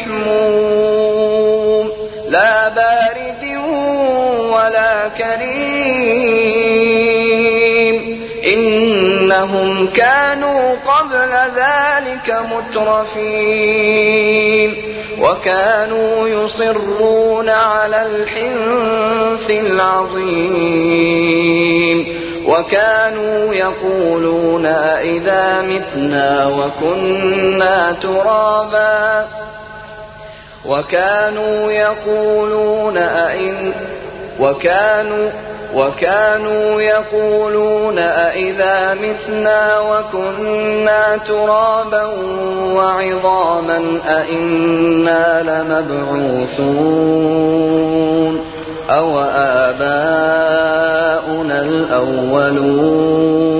يحموم لا بارد ولا كريم. إنهم كانوا قبل ذلك مترفين. وكانوا يصرون على الحنث العظيم. وكانوا يقولون إذا متنا وكنا ترابا. وكانوا يقولون أئن وكانوا وكانوا يقولون أئذا متنا وكنا ترابا وعظاما أئنا لمبعوثون أو آباؤنا الأولون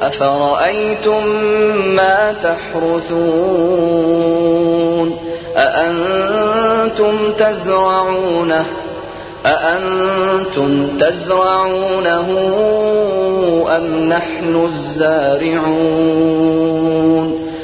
أفرأيتم ما تحرثون أأنتم تزرعونه أأنتم تزرعونه أم نحن الزارعون